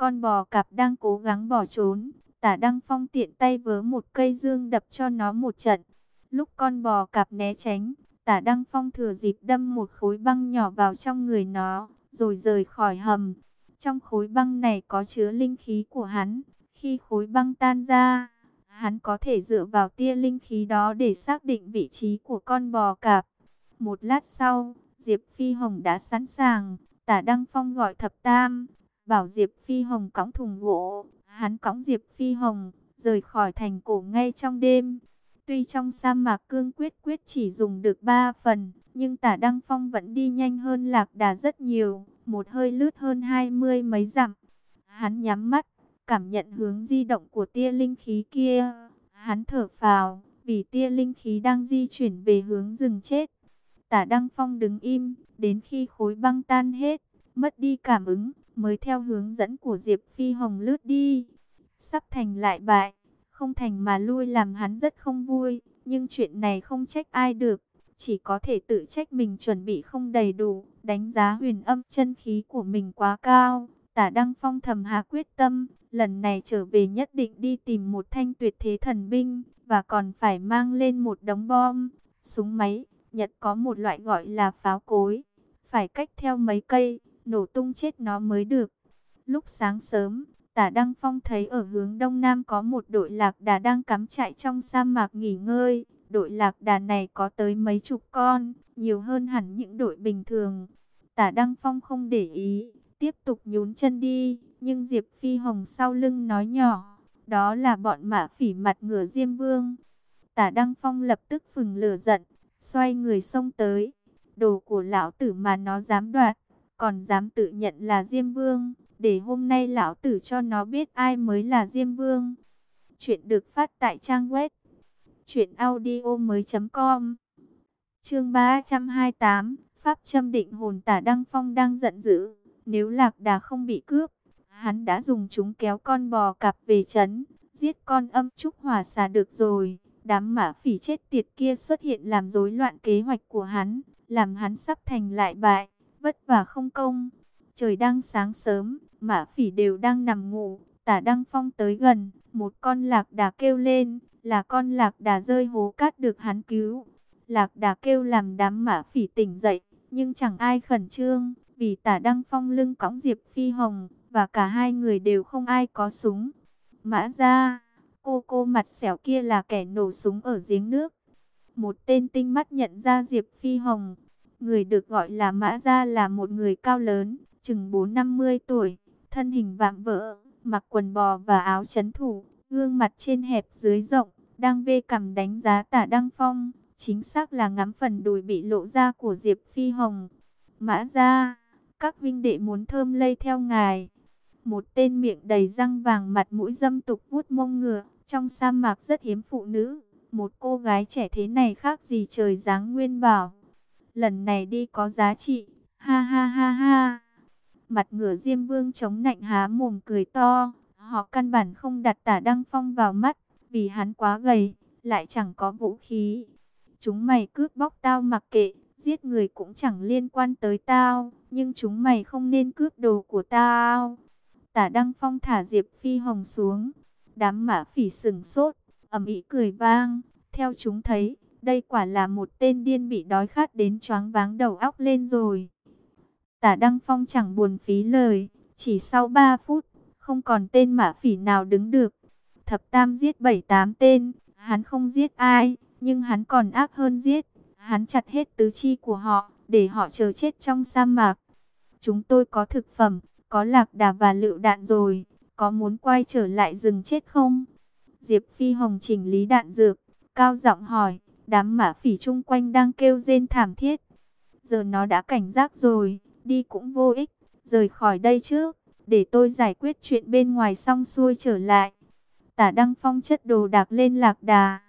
Con bò cạp đang cố gắng bỏ trốn, tả Đăng Phong tiện tay vớ một cây dương đập cho nó một trận. Lúc con bò cạp né tránh, tả Đăng Phong thừa dịp đâm một khối băng nhỏ vào trong người nó, rồi rời khỏi hầm. Trong khối băng này có chứa linh khí của hắn. Khi khối băng tan ra, hắn có thể dựa vào tia linh khí đó để xác định vị trí của con bò cạp. Một lát sau, Diệp Phi Hồng đã sẵn sàng. Tả Đăng Phong gọi thập tam, bảo Diệp Phi Hồng cõng thùng gỗ. Hắn cõng Diệp Phi Hồng, rời khỏi thành cổ ngay trong đêm. Tuy trong sa mạc cương quyết quyết chỉ dùng được 3 phần, nhưng tả Đăng Phong vẫn đi nhanh hơn lạc đà rất nhiều, một hơi lướt hơn hai mươi mấy dặm. Hắn nhắm mắt, cảm nhận hướng di động của tia linh khí kia. Hắn thở phào, vì tia linh khí đang di chuyển về hướng rừng chết. Tả Đăng Phong đứng im, đến khi khối băng tan hết, mất đi cảm ứng, mới theo hướng dẫn của Diệp Phi Hồng lướt đi. Sắp thành lại bại, không thành mà lui làm hắn rất không vui, nhưng chuyện này không trách ai được, chỉ có thể tự trách mình chuẩn bị không đầy đủ, đánh giá huyền âm chân khí của mình quá cao. Tả Đăng Phong thầm hạ quyết tâm, lần này trở về nhất định đi tìm một thanh tuyệt thế thần binh, và còn phải mang lên một đống bom, súng máy. Nhật có một loại gọi là pháo cối, phải cách theo mấy cây, nổ tung chết nó mới được. Lúc sáng sớm, Tả Đăng Phong thấy ở hướng đông nam có một đội lạc đà đang cắm trại trong sa mạc nghỉ ngơi. Đội lạc đà này có tới mấy chục con, nhiều hơn hẳn những đội bình thường. Tả Đăng Phong không để ý, tiếp tục nhún chân đi, nhưng Diệp Phi Hồng sau lưng nói nhỏ, đó là bọn mã phỉ mặt ngựa Diêm Vương. Tả Đăng Phong lập tức phừng lửa giận, xoay người xông tới, đồ của lão tử mà nó dám đoạt, còn dám tự nhận là Diêm Vương, để hôm nay lão tử cho nó biết ai mới là Diêm Vương. Chuyện được phát tại trang web truyệnaudiomoi.com. Chương 328, Pháp châm định hồn Tả Đăng Phong đang giận dữ, nếu Lạc Đà không bị cướp, hắn đã dùng chúng kéo con bò cặp về trấn, giết con âm trúc hỏa xà được rồi. Đám mã phỉ chết tiệt kia xuất hiện làm rối loạn kế hoạch của hắn, làm hắn sắp thành lại bại, vất vả không công. Trời đang sáng sớm, mã phỉ đều đang nằm ngủ, tả đăng phong tới gần, một con lạc đà kêu lên, là con lạc đà rơi hố cát được hắn cứu. Lạc đà kêu làm đám mã phỉ tỉnh dậy, nhưng chẳng ai khẩn trương, vì tả đăng phong lưng cõng Diệp Phi Hồng, và cả hai người đều không ai có súng. Mã ra, cô cô mặt xẻo kia là kẻ nổ súng ở giếng nước. Một tên tinh mắt nhận ra Diệp Phi Hồng, người được gọi là Mã Gia là một người cao lớn, chừng 4-50 tuổi, thân hình vạm vỡ, mặc quần bò và áo chấn thủ, gương mặt trên hẹp dưới rộng, đang vê cằm đánh giá tả Đăng Phong, chính xác là ngắm phần đùi bị lộ ra của Diệp Phi Hồng. Mã Gia, các vinh đệ muốn thơm lây theo ngài. Một tên miệng đầy răng vàng mặt mũi dâm tục vuốt mông ngựa, trong sa mạc rất hiếm phụ nữ. Một cô gái trẻ thế này khác gì trời giáng nguyên bảo. Lần này đi có giá trị, ha ha ha ha. Mặt ngựa Diêm Vương chống nạnh há mồm cười to. Họ căn bản không đặt tả Đăng Phong vào mắt, vì hắn quá gầy, lại chẳng có vũ khí. Chúng mày cướp bóc tao mặc kệ, giết người cũng chẳng liên quan tới tao, nhưng chúng mày không nên cướp đồ của tao. Tả Đăng Phong thả Diệp Phi Hồng xuống, đám mã phỉ sừng sốt, ẩm ý cười vang, theo chúng thấy, đây quả là một tên điên bị đói khát đến choáng váng đầu óc lên rồi. Tả Đăng Phong chẳng buồn phí lời, chỉ sau 3 phút, không còn tên mã phỉ nào đứng được. Thập Tam giết 7-8 tên, hắn không giết ai, nhưng hắn còn ác hơn giết. Hắn chặt hết tứ chi của họ, để họ chờ chết trong sa mạc. Chúng tôi có thực phẩm, có lạc đà và lựu đạn rồi, có muốn quay trở lại rừng chết không? Diệp Phi Hồng chỉnh lý đạn dược, cao giọng hỏi, đám mã phỉ chung quanh đang kêu rên thảm thiết. Giờ nó đã cảnh giác rồi, đi cũng vô ích, rời khỏi đây trước, để tôi giải quyết chuyện bên ngoài xong xuôi trở lại. Tả Đăng Phong chất đồ đạc lên lạc đà.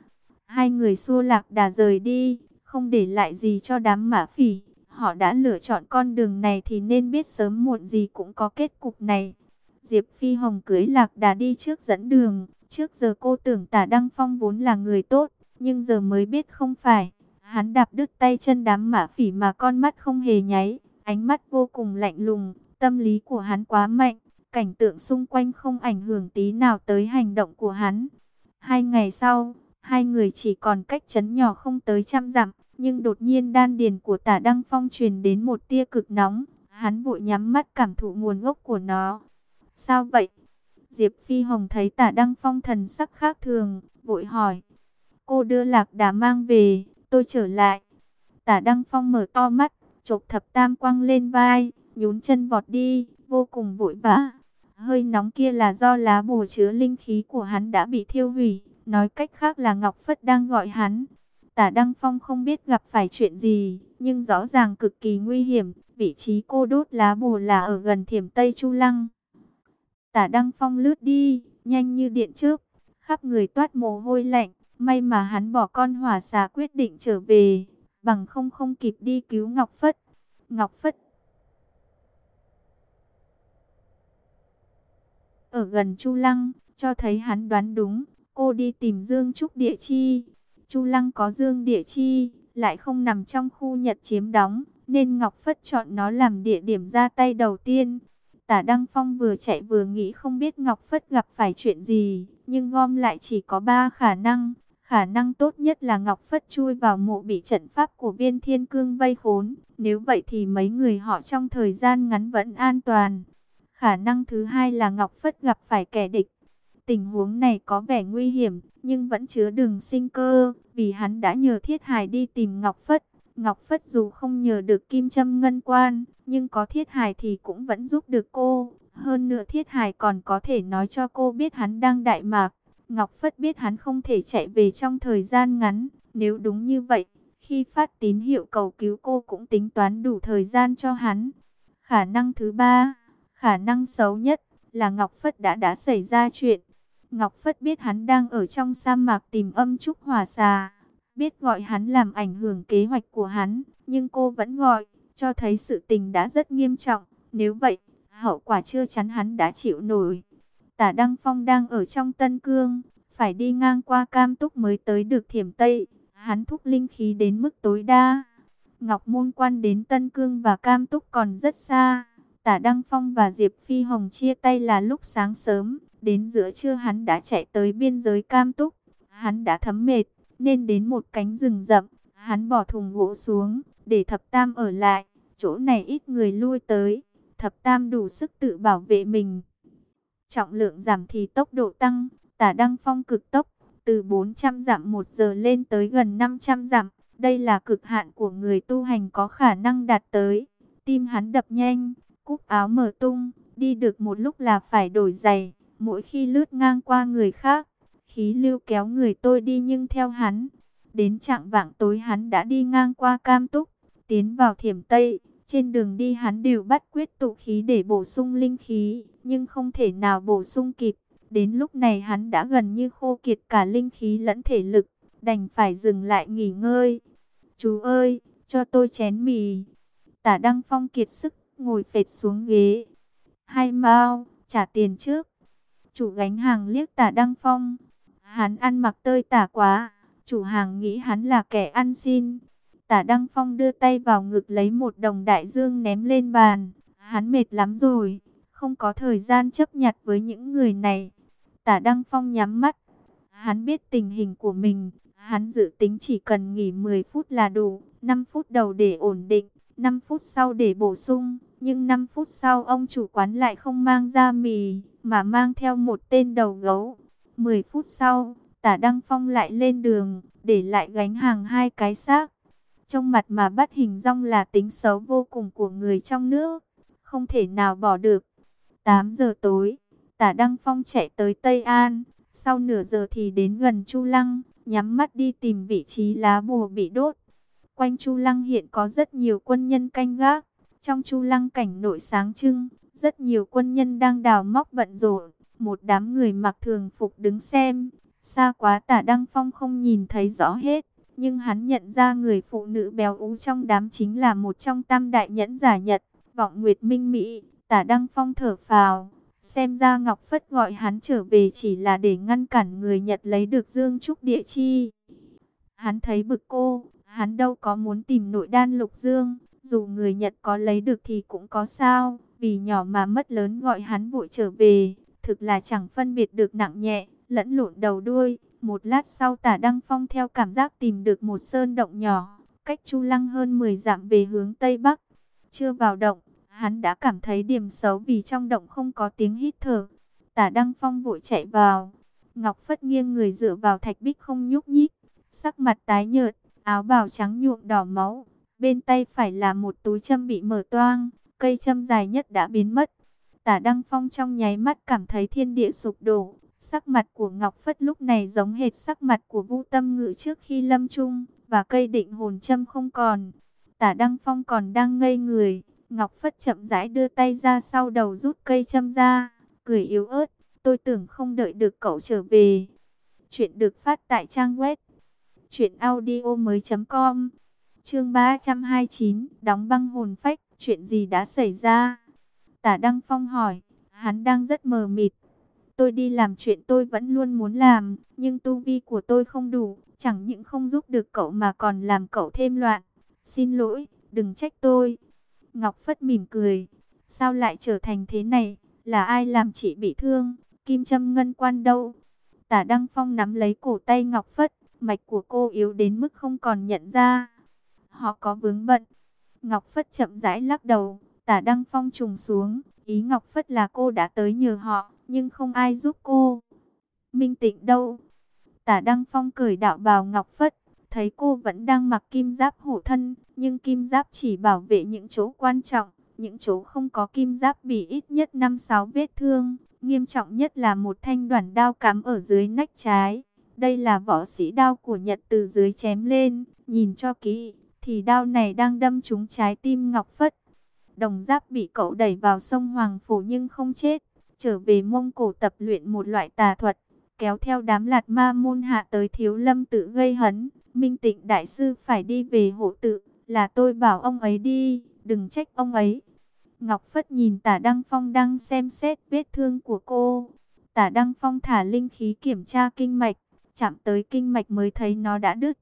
Hai người xua lạc đà rời đi, không để lại gì cho đám mã phỉ. Họ đã lựa chọn con đường này thì nên biết sớm muộn gì cũng có kết cục này. Diệp Phi Hồng cưới lạc đà đi trước dẫn đường. Trước giờ cô tưởng tả Đăng Phong vốn là người tốt, nhưng giờ mới biết không phải. Hắn đạp đứt tay chân đám mã phỉ mà con mắt không hề nháy, ánh mắt vô cùng lạnh lùng, tâm lý của hắn quá mạnh, cảnh tượng xung quanh không ảnh hưởng tí nào tới hành động của hắn. Hai ngày sau, hai người chỉ còn cách chấn nhỏ không tới trăm dặm, nhưng đột nhiên đan điền của tả Đăng Phong truyền đến một tia cực nóng, hắn vội nhắm mắt cảm thụ nguồn gốc của nó. Sao vậy? Diệp Phi Hồng thấy tả Đăng Phong thần sắc khác thường, vội hỏi. Cô đưa lạc đà mang về, tôi trở lại. Tả Đăng Phong mở to mắt, chộp thập tam quăng lên vai, nhún chân vọt đi, vô cùng vội vã. Hơi nóng kia là do lá bồ chứa linh khí của hắn đã bị thiêu hủy, nói cách khác là Ngọc Phất đang gọi hắn. Tả Đăng Phong không biết gặp phải chuyện gì, nhưng rõ ràng cực kỳ nguy hiểm, vị trí cô đốt lá bồ là ở gần thiểm Tây Chu Lăng. Tả Đăng Phong lướt đi, nhanh như điện trước, khắp người toát mồ hôi lạnh, may mà hắn bỏ con hỏa xà quyết định trở về, bằng không không kịp đi cứu Ngọc Phất. Ngọc Phất ở gần Chu Lăng, cho thấy hắn đoán đúng, cô đi tìm Dương Trúc Địa Chi. Chu Lăng có Dương Địa Chi, lại không nằm trong khu Nhật chiếm đóng, nên Ngọc Phất chọn nó làm địa điểm ra tay đầu tiên. Tả Đăng Phong vừa chạy vừa nghĩ không biết Ngọc Phất gặp phải chuyện gì, nhưng gom lại chỉ có ba khả năng. Khả năng tốt nhất là Ngọc Phất chui vào mộ bị trận pháp của viên thiên cương vây khốn. Nếu vậy thì mấy người họ trong thời gian ngắn vẫn an toàn. Khả năng thứ hai là Ngọc Phất gặp phải kẻ địch. Tình huống này có vẻ nguy hiểm, nhưng vẫn chứa đường sinh cơ, vì hắn đã nhờ Thiết Hải đi tìm Ngọc Phất. Ngọc Phất dù không nhờ được kim châm ngân quan, nhưng có Thiết Hải thì cũng vẫn giúp được cô. Hơn nữa Thiết Hải còn có thể nói cho cô biết hắn đang đại mạc. Ngọc Phất biết hắn không thể chạy về trong thời gian ngắn. Nếu đúng như vậy, khi phát tín hiệu cầu cứu cô cũng tính toán đủ thời gian cho hắn. Khả năng thứ ba, khả năng xấu nhất là Ngọc Phất đã đã xảy ra chuyện. Ngọc Phất biết hắn đang ở trong sa mạc tìm âm trúc hòa xà, biết gọi hắn làm ảnh hưởng kế hoạch của hắn, nhưng cô vẫn gọi, cho thấy sự tình đã rất nghiêm trọng. Nếu vậy, hậu quả chưa chắn hắn đã chịu nổi. Tả Đăng Phong đang ở trong Tân Cương, phải đi ngang qua Cam Túc mới tới được Thiểm Tây. Hắn thúc linh khí đến mức tối đa. Ngọc Môn Quan đến Tân Cương và Cam Túc còn rất xa. Tả Đăng Phong và Diệp Phi Hồng chia tay là lúc sáng sớm. Đến giữa trưa hắn đã chạy tới biên giới Cam Túc. Hắn đã thấm mệt, nên đến một cánh rừng rậm. Hắn bỏ thùng gỗ xuống, để thập tam ở lại. Chỗ này ít người lui tới. Thập tam đủ sức tự bảo vệ mình. Trọng lượng giảm thì tốc độ tăng. Tả Đăng Phong cực tốc, từ 400 giảm một giờ lên tới gần 500 giảm, Đây là cực hạn của người tu hành có khả năng đạt tới. Tim hắn đập nhanh, cúc áo mở tung, đi được một lúc là phải đổi giày. Mỗi khi lướt ngang qua người khác, khí lưu kéo người tôi đi nhưng theo hắn. Đến trạng vạng tối hắn đã đi ngang qua cam túc, tiến vào thiểm Tây. Trên đường đi hắn đều bắt quyết tụ khí để bổ sung linh khí, nhưng không thể nào bổ sung kịp. Đến lúc này hắn đã gần như khô kiệt cả linh khí lẫn thể lực, đành phải dừng lại nghỉ ngơi. Chú ơi, cho tôi chén mì. Tả Đăng Phong kiệt sức, ngồi phệt xuống ghế. Hai mau, trả tiền trước. Chủ gánh hàng liếc tả Đăng Phong. Hắn ăn mặc tơi tả quá. Chủ hàng nghĩ hắn là kẻ ăn xin. Tả Đăng Phong đưa tay vào ngực lấy một đồng đại dương ném lên bàn. Hắn mệt lắm rồi. Không có thời gian chấp nhặt với những người này. Tả Đăng Phong nhắm mắt. Hắn biết tình hình của mình. Hắn dự tính chỉ cần nghỉ 10 phút là đủ. 5 phút đầu để ổn định. 5 phút sau để bổ sung. Nhưng 5 phút sau ông chủ quán lại không mang ra mì. Mà mang theo một tên đầu gấu. 10 phút sau. Tả Đăng Phong lại lên đường. Để lại gánh hàng hai cái xác. Trong mặt mà bắt hình rong là tính xấu vô cùng của người trong nước. Không thể nào bỏ được. 8 giờ tối. Tả Đăng Phong chạy tới Tây An, sau nửa giờ thì đến gần Chu Lăng, nhắm mắt đi tìm vị trí lá bùa bị đốt. Quanh Chu Lăng hiện có rất nhiều quân nhân canh gác, trong Chu Lăng cảnh nội sáng trưng, rất nhiều quân nhân đang đào móc bận rộn, một đám người mặc thường phục đứng xem. Xa quá Tả Đăng Phong không nhìn thấy rõ hết, nhưng hắn nhận ra người phụ nữ béo ú trong đám chính là một trong tam đại nhẫn giả Nhật, Vọng Nguyệt Minh Mỹ. Tả Đăng Phong thở phào, Xem ra Ngọc Phất gọi hắn trở về chỉ là để ngăn cản người Nhật lấy được Dương Trúc Địa Chi. Hắn thấy bực cô, hắn đâu có muốn tìm nội đan lục dương, dù người Nhật có lấy được thì cũng có sao, vì nhỏ mà mất lớn gọi hắn vội trở về, thực là chẳng phân biệt được nặng nhẹ, lẫn lộn đầu đuôi. Một lát sau tả Đăng Phong theo cảm giác tìm được một sơn động nhỏ, cách Chu Lăng hơn 10 dặm về hướng Tây Bắc. Chưa vào động, hắn đã cảm thấy điểm xấu vì trong động không có tiếng hít thở. Tả Đăng Phong vội chạy vào. Ngọc Phất nghiêng người dựa vào thạch bích không nhúc nhích, sắc mặt tái nhợt, áo bào trắng nhuộm đỏ máu. Bên tay phải là một túi châm bị mở toang, cây châm dài nhất đã biến mất. Tả Đăng Phong trong nháy mắt cảm thấy thiên địa sụp đổ. Sắc mặt của Ngọc Phất lúc này giống hệt sắc mặt của Vu Tâm Ngự trước khi lâm chung, và cây định hồn châm không còn. Tả Đăng Phong còn đang ngây người, Ngọc Phất chậm rãi đưa tay ra sau đầu rút cây châm ra, cười yếu ớt, tôi tưởng không đợi được cậu trở về. Chuyện được phát tại trang web truyệnaudiomoi.com. Chương 329, đóng băng hồn phách, chuyện gì đã xảy ra? Tả Đăng Phong hỏi, hắn đang rất mờ mịt. Tôi đi làm chuyện tôi vẫn luôn muốn làm, nhưng tu vi của tôi không đủ, chẳng những không giúp được cậu mà còn làm cậu thêm loạn. Xin lỗi, đừng trách tôi. Ngọc Phất mỉm cười. Sao lại trở thành thế này? Là ai làm chị bị thương? Kim Trâm Ngân Quan đâu? Tả Đăng Phong nắm lấy cổ tay Ngọc Phất. Mạch của cô yếu đến mức không còn nhận ra. Họ có vướng bận. Ngọc Phất chậm rãi lắc đầu. Tả Đăng Phong trùng xuống. Ý Ngọc Phất là cô đã tới nhờ họ, nhưng không ai giúp cô. Minh Tịnh đâu? Tả Đăng Phong cởi đạo bào Ngọc Phất, thấy cô vẫn đang mặc kim giáp hộ thân, nhưng kim giáp chỉ bảo vệ những chỗ quan trọng, những chỗ không có kim giáp bị ít nhất 5-6 vết thương, nghiêm trọng nhất là một thanh đoạn đao cắm ở dưới nách trái. Đây là võ sĩ đao của Nhật từ dưới chém lên, nhìn cho kỹ, thì đao này đang đâm trúng trái tim Ngọc Phất. Đồng giáp bị cậu đẩy vào sông Hoàng Phủ nhưng không chết, trở về Mông Cổ tập luyện một loại tà thuật, kéo theo đám lạt ma môn hạ tới thiếu lâm tự gây hấn. Minh tịnh đại sư phải đi về hộ tự, là tôi bảo ông ấy đi, đừng trách ông ấy. Ngọc Phất nhìn tả Đăng Phong đang xem xét vết thương của cô. Tả Đăng Phong thả linh khí kiểm tra kinh mạch, chạm tới kinh mạch mới thấy nó đã đứt.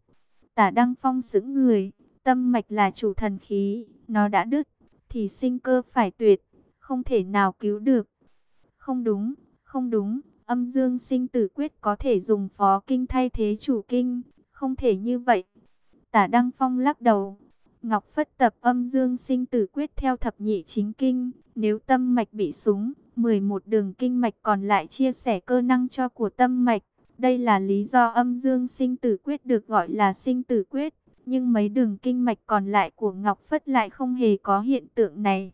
Tả Đăng Phong sững người, tâm mạch là chủ thần khí, nó đã đứt, thì sinh cơ phải tuyệt, không thể nào cứu được. Không đúng, không đúng, âm dương sinh tử quyết có thể dùng phó kinh thay thế chủ kinh, không thể như vậy. Tả Đăng Phong lắc đầu. Ngọc Phất tập âm dương sinh tử quyết theo thập nhị chính kinh. Nếu tâm mạch bị súng, 11 đường kinh mạch còn lại chia sẻ cơ năng cho của tâm mạch. Đây là lý do âm dương sinh tử quyết được gọi là sinh tử quyết. Nhưng mấy đường kinh mạch còn lại của Ngọc Phất lại không hề có hiện tượng này.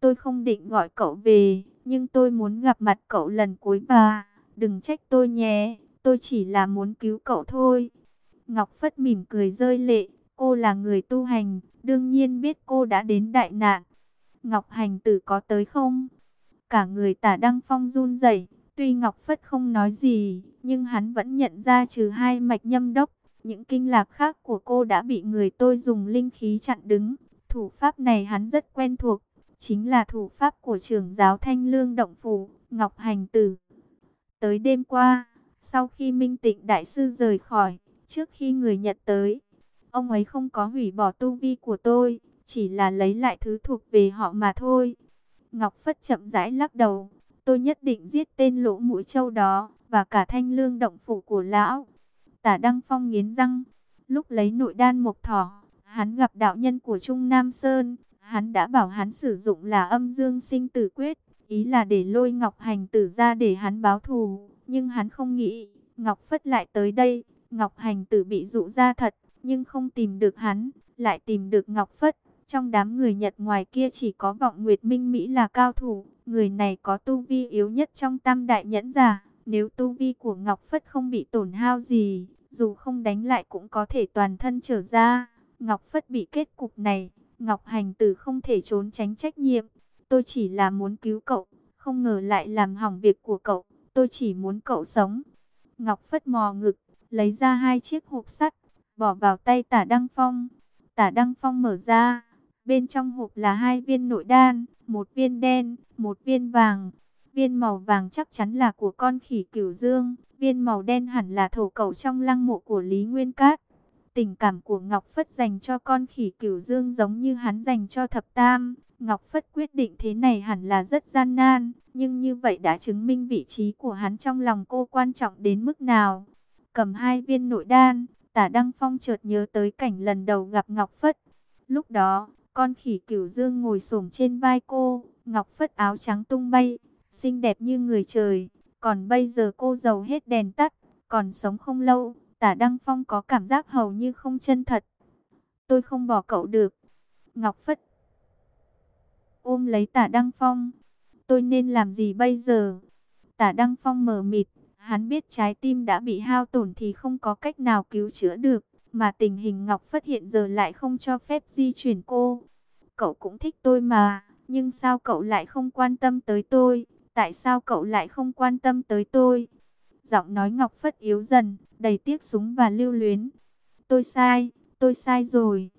Tôi không định gọi cậu về, nhưng tôi muốn gặp mặt cậu lần cuối và đừng trách tôi nhé, tôi chỉ là muốn cứu cậu thôi. Ngọc Phất mỉm cười rơi lệ, cô là người tu hành, đương nhiên biết cô đã đến đại nạn. Ngọc Hành Tử có tới không? Cả người tả Đăng Phong run rẩy. tuy Ngọc Phất không nói gì, nhưng hắn vẫn nhận ra trừ hai mạch nhâm đốc, những kinh lạc khác của cô đã bị người tôi dùng linh khí chặn đứng. Thủ pháp này hắn rất quen thuộc, chính là thủ pháp của trưởng giáo Thanh Lương Động Phủ, Ngọc Hành Tử. Tới đêm qua, sau khi Minh Tịnh Đại Sư rời khỏi, trước khi người Nhật tới, ông ấy không có hủy bỏ tu vi của tôi, chỉ là lấy lại thứ thuộc về họ mà thôi. Ngọc Phất chậm rãi lắc đầu, tôi nhất định giết tên lỗ mũi châu đó, và cả thanh lương động phủ của lão. Tả Đăng Phong nghiến răng, lúc lấy nội đan mộc thỏ, hắn gặp đạo nhân của Trung Nam Sơn, hắn đã bảo hắn sử dụng là âm dương sinh tử quyết, ý là để lôi Ngọc Hành tử ra để hắn báo thù, nhưng hắn không nghĩ, Ngọc Phất lại tới đây, Ngọc Hành tử bị dụ ra thật, nhưng không tìm được hắn, lại tìm được Ngọc Phất. Trong đám người Nhật ngoài kia chỉ có vọng Nguyệt Minh Mỹ là cao thủ, người này có tu vi yếu nhất trong tam đại nhẫn giả. Nếu tu vi của Ngọc Phất không bị tổn hao gì, dù không đánh lại cũng có thể toàn thân trở ra. Ngọc Phất bị kết cục này, Ngọc Hành Tử không thể trốn tránh trách nhiệm. Tôi chỉ là muốn cứu cậu, không ngờ lại làm hỏng việc của cậu. Tôi chỉ muốn cậu sống. Ngọc Phất mò ngực, lấy ra hai chiếc hộp sắt, bỏ vào tay tả Đăng Phong. Tả Đăng Phong mở ra, bên trong hộp là hai viên nội đan, một viên đen, một viên vàng. Viên màu vàng chắc chắn là của con khỉ cửu dương, viên màu đen hẳn là thổ cầu trong lăng mộ của Lý Nguyên Cát. Tình cảm của Ngọc Phất dành cho con khỉ cửu dương giống như hắn dành cho thập tam. Ngọc Phất quyết định thế này hẳn là rất gian nan, nhưng như vậy đã chứng minh vị trí của hắn trong lòng cô quan trọng đến mức nào. Cầm hai viên nội đan, tả Đăng Phong chợt nhớ tới cảnh lần đầu gặp Ngọc Phất. Lúc đó, con khỉ cửu dương ngồi xổm trên vai cô, Ngọc Phất áo trắng tung bay, xinh đẹp như người trời. Còn bây giờ cô giàu hết đèn tắt, còn sống không lâu, tả Đăng Phong có cảm giác hầu như không chân thật. Tôi không bỏ cậu được. Ngọc Phất ôm lấy tả Đăng Phong. Tôi nên làm gì bây giờ? Tả Đăng Phong mờ mịt, hắn biết trái tim đã bị hao tổn thì không có cách nào cứu chữa được, mà tình hình Ngọc Phất hiện giờ lại không cho phép di chuyển cô. Cậu cũng thích tôi mà, nhưng sao cậu lại không quan tâm tới tôi? Tại sao cậu lại không quan tâm tới tôi? Giọng nói Ngọc Phất yếu dần, đầy tiếc súng và lưu luyến. Tôi sai, tôi sai rồi.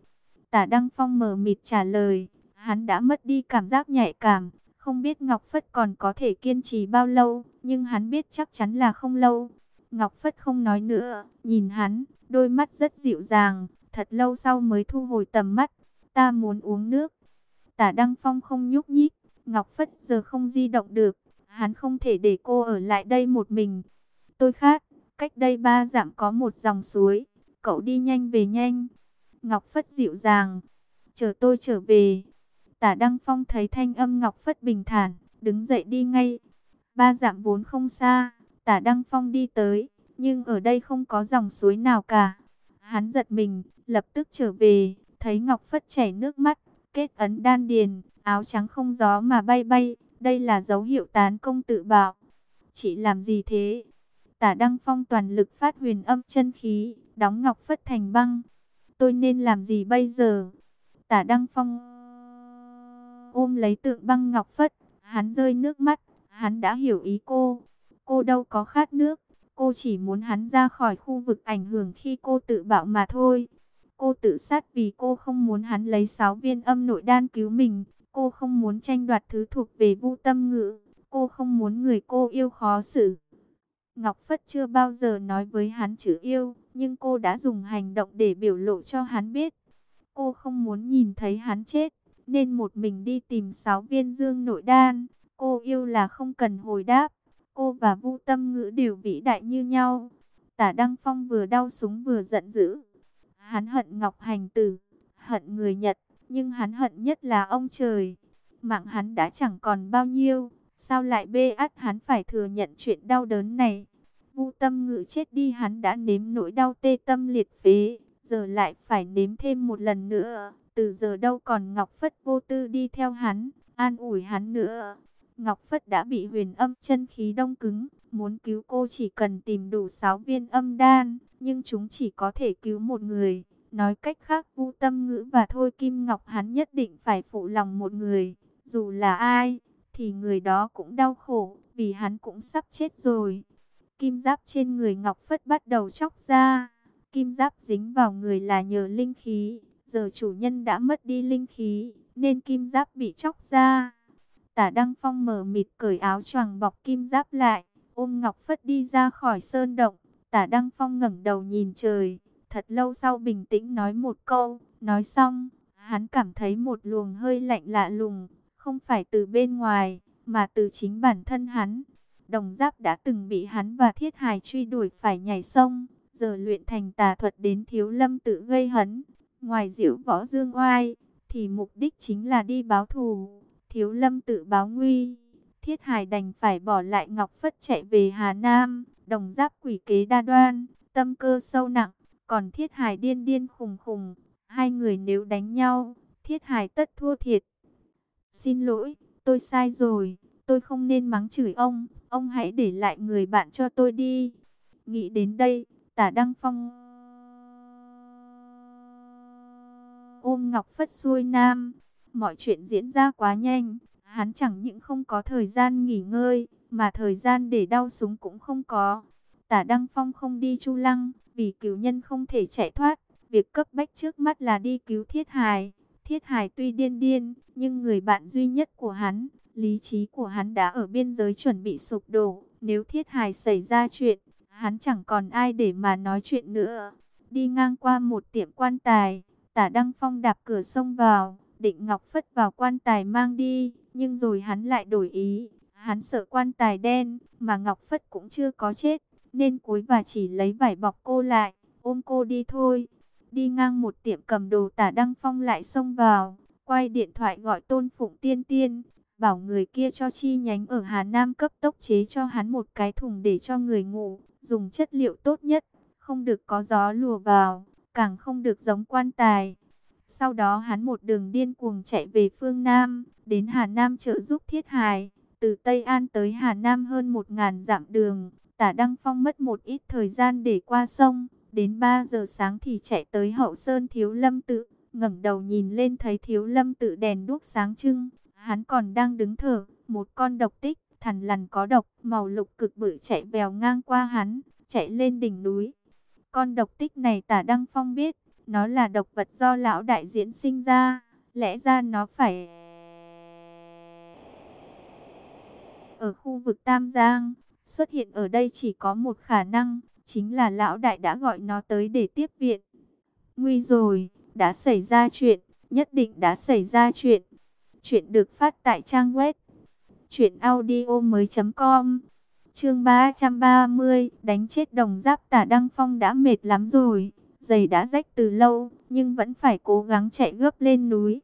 Tả Đăng Phong mờ mịt trả lời, hắn đã mất đi cảm giác nhạy cảm, không biết Ngọc Phất còn có thể kiên trì bao lâu, nhưng hắn biết chắc chắn là không lâu. Ngọc Phất không nói nữa, nhìn hắn, đôi mắt rất dịu dàng, thật lâu sau mới thu hồi tầm mắt. Ta muốn uống nước. Tả Đăng Phong không nhúc nhích, Ngọc Phất giờ không di động được, hắn không thể để cô ở lại đây một mình. Tôi khát, cách đây ba dặm có một dòng suối, cậu đi nhanh về nhanh. Ngọc Phất dịu dàng, chờ tôi trở về. Tả Đăng Phong thấy thanh âm Ngọc Phất bình thản, đứng dậy đi ngay. Ba dặm vốn không xa, tả Đăng Phong đi tới, nhưng ở đây không có dòng suối nào cả. Hắn giật mình, lập tức trở về, thấy Ngọc Phất chảy nước mắt, kết ấn đan điền, áo trắng không gió mà bay bay. Đây là dấu hiệu tán công tự bạo. Chị làm gì thế? Tả Đăng Phong toàn lực phát huyền âm chân khí, đóng Ngọc Phất thành băng. Tôi nên làm gì bây giờ? Tả Đăng Phong ôm lấy tượng băng Ngọc Phất, hắn rơi nước mắt, hắn đã hiểu ý cô. Cô đâu có khát nước, cô chỉ muốn hắn ra khỏi khu vực ảnh hưởng khi cô tự bạo mà thôi. Cô tự sát vì cô không muốn hắn lấy 6 viên âm nội đan cứu mình. Cô không muốn tranh đoạt thứ thuộc về vu tâm ngữ. Cô không muốn người cô yêu khó xử. Ngọc Phất chưa bao giờ nói với hắn chữ yêu, nhưng cô đã dùng hành động để biểu lộ cho hắn biết. Cô không muốn nhìn thấy hắn chết, nên một mình đi tìm sáu viên dương nội đan. Cô yêu là không cần hồi đáp. Cô và Vu Tâm Ngữ đều vĩ đại như nhau. Tả Đăng Phong vừa đau súng vừa giận dữ. Hắn hận Ngọc Hành Tử, hận người Nhật, nhưng hắn hận nhất là ông trời. Mạng hắn đã chẳng còn bao nhiêu, sao lại bê ắt hắn phải thừa nhận chuyện đau đớn này. Vu tâm ngự chết đi hắn đã nếm nỗi đau tê tâm liệt phế, giờ lại phải nếm thêm một lần nữa. Từ giờ đâu còn Ngọc Phất vô tư đi theo hắn, an ủi hắn nữa. Ngọc Phất đã bị huyền âm chân khí đông cứng, muốn cứu cô chỉ cần tìm đủ 6 viên âm đan, nhưng chúng chỉ có thể cứu một người. Nói cách khác Vu Tâm Ngữ và Thôi Kim Ngọc hắn nhất định phải phụ lòng một người, dù là ai, thì người đó cũng đau khổ, vì hắn cũng sắp chết rồi. Kim giáp trên người Ngọc Phất bắt đầu chóc ra, kim giáp dính vào người là nhờ linh khí, giờ chủ nhân đã mất đi linh khí, nên kim giáp bị chóc ra. Tả Đăng Phong mở mịt cởi áo choàng bọc kim giáp lại, ôm Ngọc Phất đi ra khỏi sơn động. Tả Đăng Phong ngẩng đầu nhìn trời, thật lâu sau bình tĩnh nói một câu, nói xong, hắn cảm thấy một luồng hơi lạnh lạ lùng, không phải từ bên ngoài, mà từ chính bản thân hắn. Đồng giáp đã từng bị hắn và thiết hài truy đuổi phải nhảy sông, giờ luyện thành tà thuật đến thiếu lâm tự gây hấn. Ngoài diễu võ dương oai, thì mục đích chính là đi báo thù, thiếu lâm tự báo nguy. Thiết hài đành phải bỏ lại Ngọc Phất chạy về Hà Nam, đồng giáp quỷ kế đa đoan, tâm cơ sâu nặng, còn thiết hài điên điên khùng khùng. Hai người nếu đánh nhau, thiết hài tất thua thiệt. Xin lỗi, tôi sai rồi, tôi không nên mắng chửi ông, ông hãy để lại người bạn cho tôi đi. Nghĩ đến đây, tả Đăng Phong ôm Ngọc Phất xuôi nam. Mọi chuyện diễn ra quá nhanh, hắn chẳng những không có thời gian nghỉ ngơi, mà thời gian để đau súng cũng không có. Tả Đăng Phong không đi Chu Lăng, vì cứu nhân không thể chạy thoát. Việc cấp bách trước mắt là đi cứu Thiết Hài. Thiết Hải tuy điên điên, nhưng người bạn duy nhất của hắn, lý trí của hắn đã ở biên giới chuẩn bị sụp đổ. Nếu Thiết Hải xảy ra chuyện, hắn chẳng còn ai để mà nói chuyện nữa. đi ngang qua một tiệm quan tài, tả Đăng Phong đạp cửa sông vào, định Ngọc Phất vào quan tài mang đi, nhưng rồi hắn lại đổi ý, hắn sợ quan tài đen, mà Ngọc Phất cũng chưa có chết, nên cúi và chỉ lấy vải bọc cô lại, ôm cô đi thôi. Đi ngang một tiệm cầm đồ tả Đăng Phong lại xông vào, quay điện thoại gọi tôn phụng tiên tiên, bảo người kia cho chi nhánh ở Hà Nam cấp tốc chế cho hắn một cái thùng để cho người ngủ, dùng chất liệu tốt nhất, không được có gió lùa vào, càng không được giống quan tài. Sau đó hắn một đường điên cuồng chạy về phương Nam, đến Hà Nam trợ giúp Thiết Hài, từ Tây An tới Hà Nam hơn một ngàn dặm đường, tả Đăng Phong mất một ít thời gian để qua sông, đến 3 giờ sáng thì chạy tới hậu sơn thiếu lâm tự, ngẩng đầu nhìn lên thấy thiếu lâm tự đèn đuốc sáng trưng, hắn còn đang đứng thở, một con độc tích, thằn lằn có độc, màu lục cực bự chạy vèo ngang qua hắn, chạy lên đỉnh núi. Con độc tích này tả Đăng Phong biết, nó là độc vật do lão đại diễn sinh ra, lẽ ra nó phải... Ở khu vực Tam Giang, xuất hiện ở đây chỉ có một khả năng, chính là lão đại đã gọi nó tới để tiếp viện. Nguy rồi, đã xảy ra chuyện, nhất định đã xảy ra chuyện. Chuyện được phát tại trang web truyệnaudiomoi.com. Chương 330, đánh chết đồng giáp Tả Đăng Phong đã mệt lắm rồi, giày đã rách từ lâu, nhưng vẫn phải cố gắng chạy gấp lên núi.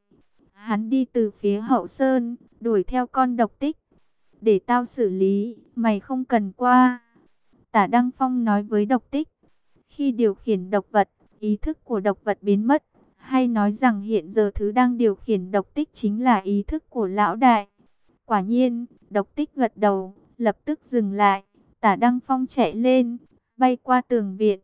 Hắn đi từ phía hậu sơn, đuổi theo con độc tích. Để tao xử lý, mày không cần qua. Tả Đăng Phong nói với độc tích. Khi điều khiển độc vật, ý thức của độc vật biến mất. Hay nói rằng hiện giờ thứ đang điều khiển độc tích chính là ý thức của lão đại. Quả nhiên, độc tích gật đầu, lập tức dừng lại. Tả Đăng Phong chạy lên, bay qua tường viện.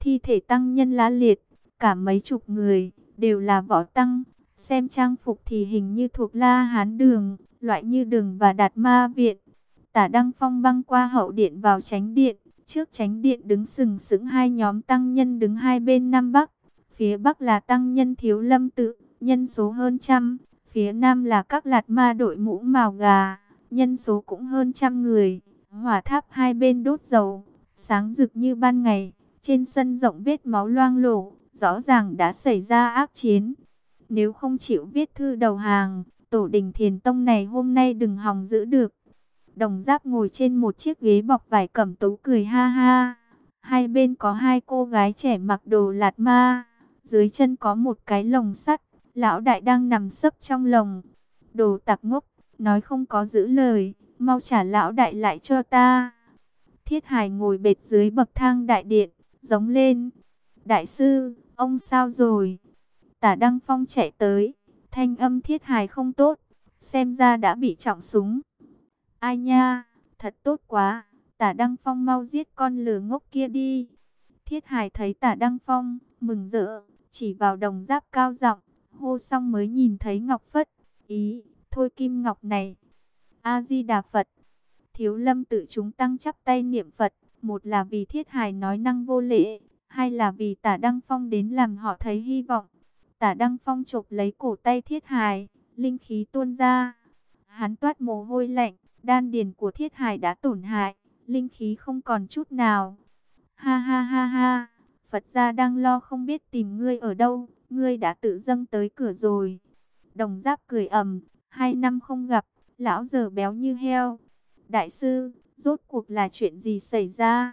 Thi thể tăng nhân lá liệt, cả mấy chục người, đều là võ tăng. Xem trang phục thì hình như thuộc La Hán Đường, loại như đường và đạt ma viện. Tả Đăng Phong băng qua hậu điện vào tránh điện. Trước tránh điện đứng sừng sững hai nhóm tăng nhân đứng hai bên Nam Bắc. Phía Bắc là tăng nhân thiếu lâm tự, nhân số hơn trăm. Phía Nam là các lạt ma đội mũ màu gà, nhân số cũng hơn trăm người. Hỏa tháp hai bên đốt dầu, sáng rực như ban ngày. Trên sân rộng vết máu loang lổ, rõ ràng đã xảy ra ác chiến. Nếu không chịu viết thư đầu hàng, tổ đình thiền tông này hôm nay đừng hòng giữ được. Đồng giáp ngồi trên một chiếc ghế bọc vải cẩm tú cười ha ha. Hai bên có hai cô gái trẻ mặc đồ lạt ma. Dưới chân có một cái lồng sắt. Lão đại đang nằm sấp trong lồng. Đồ tặc ngốc, nói không có giữ lời. Mau trả lão đại lại cho ta. Thiết Hải ngồi bệt dưới bậc thang đại điện, giống lên. Đại sư, ông sao rồi? Tả Đăng Phong chạy tới, thanh âm Thiết Hải không tốt, xem ra đã bị trọng súng. Ai nha, thật tốt quá, tả Đăng Phong mau giết con lừa ngốc kia đi. Thiết Hải thấy tả Đăng Phong, mừng rỡ, chỉ vào đồng giáp cao giọng hô xong mới nhìn thấy Ngọc Phất. Ý, thôi Kim Ngọc này. A-di-đà Phật. Thiếu lâm tự chúng tăng chắp tay niệm Phật. Một là vì Thiết hài nói năng vô lễ. Hai là vì tả Đăng Phong đến làm họ thấy hy vọng. Tả Đăng Phong chộp lấy cổ tay Thiết hài Linh khí tuôn ra. Hắn toát mồ hôi lạnh. Đan điền của thiết hài đã tổn hại, linh khí không còn chút nào. Ha ha ha ha, Phật gia đang lo không biết tìm ngươi ở đâu, ngươi đã tự dâng tới cửa rồi. Đồng giáp cười ầm, hai năm không gặp, lão giờ béo như heo. Đại sư, rốt cuộc là chuyện gì xảy ra?